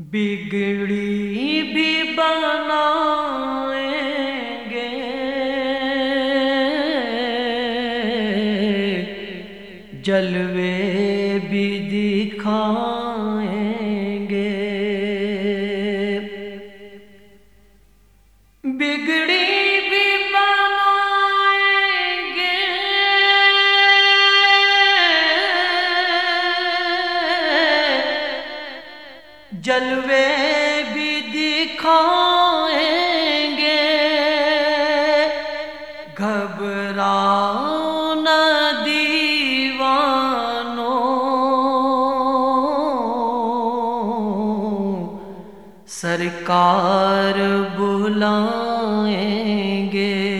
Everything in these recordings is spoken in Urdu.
بگڑی بھی بنائیں گے۔ جلوے دکھائیں گے۔ گھبراؤ نہ دیوانو سرکار بلائیں گے۔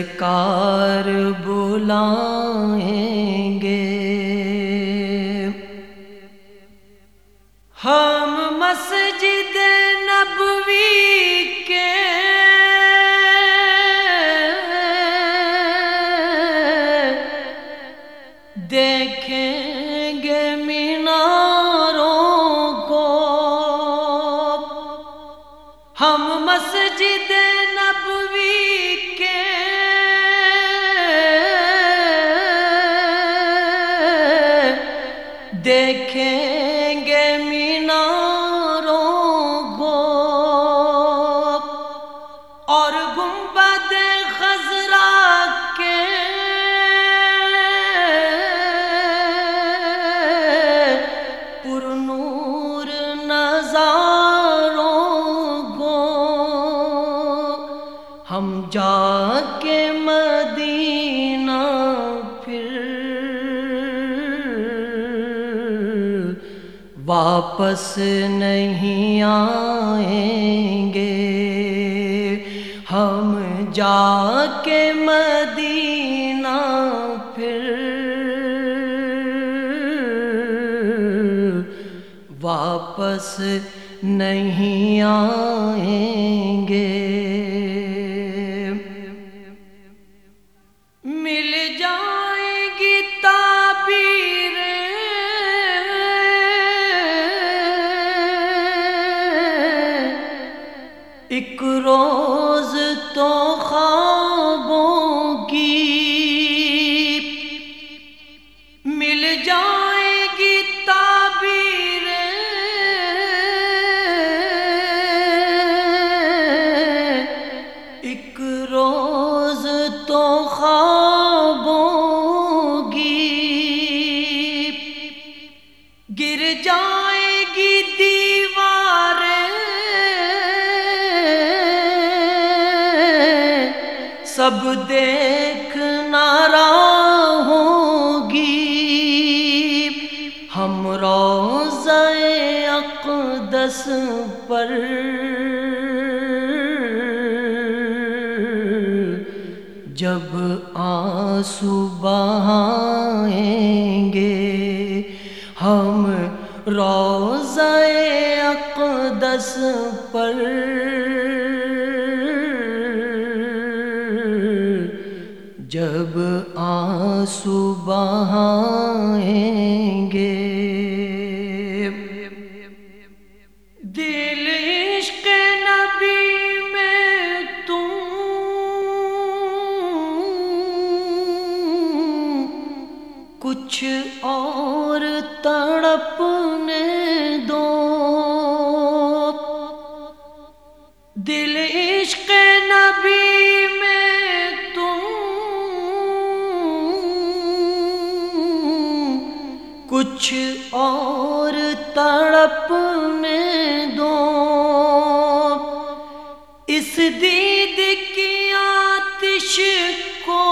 سرکار بلائیں گے۔ ہاں دیکھیں واپس نہیں آئیں گے۔ ہم جا کے مدینہ پھر واپس نہیں آئیں گے۔ گر جائے گی دیوار۔ سب دیکھ نارا ہوگی۔ ہم روزہ اقدس پر۔ جب آنسو بہائیں روزہ اقدس پر جب آنسو بہائیں گے۔ دل عشق نبی میں تم کچھ اور کچھ اور تڑپنے دو۔ اس دید کی آتش کو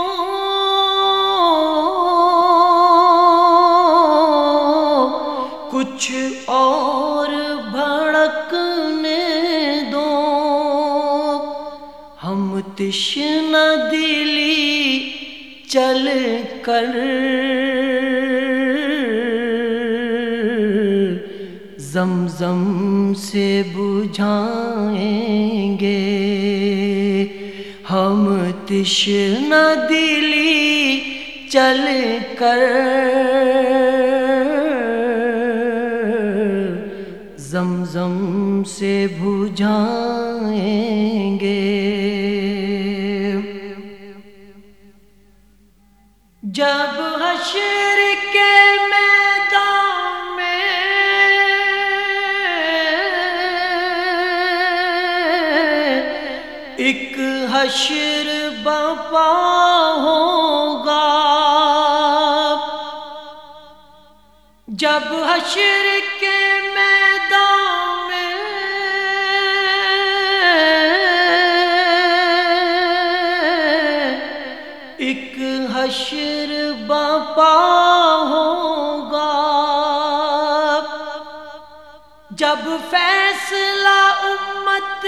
کچھ اور بھڑکنے دو۔ ہم تشن دلی چل کر زمزم سے بجھائیں گے۔ ہم تشنا دلی چل کر۔ زمزم سے بجھائیں ایک حشر بپا ہوگا۔ جب حشر کے میدان میں ایک حشر بپا ہوگا۔ جب فیصلہ امت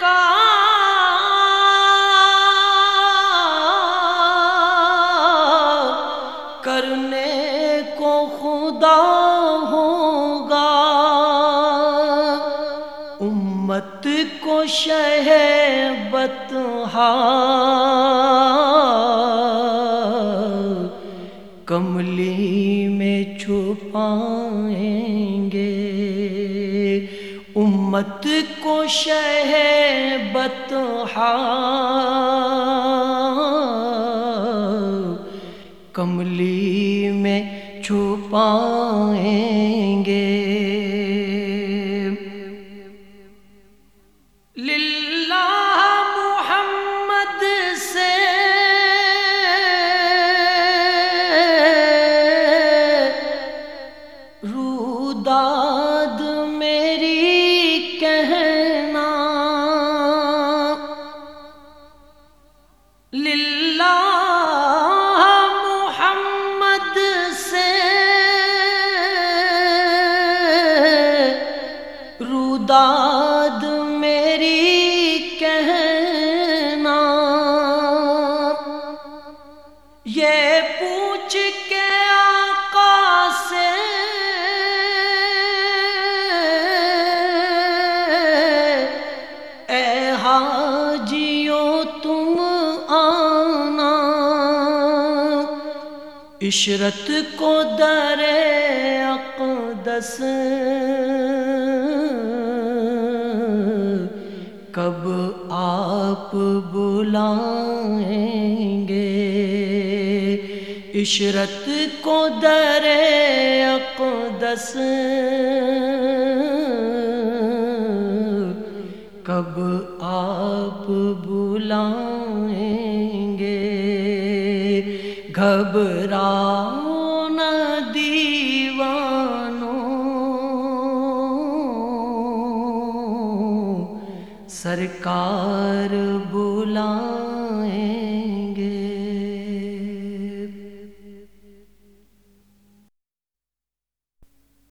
کا امت کو شہ بتہا کملی میں چھپائیں عشرت کو در اقدس کب آپ بلائیں گے؟ عشرت کو در اقدس کب آپ بلائیں گھبراؤ نہ دیوانوں سرکار بلائیں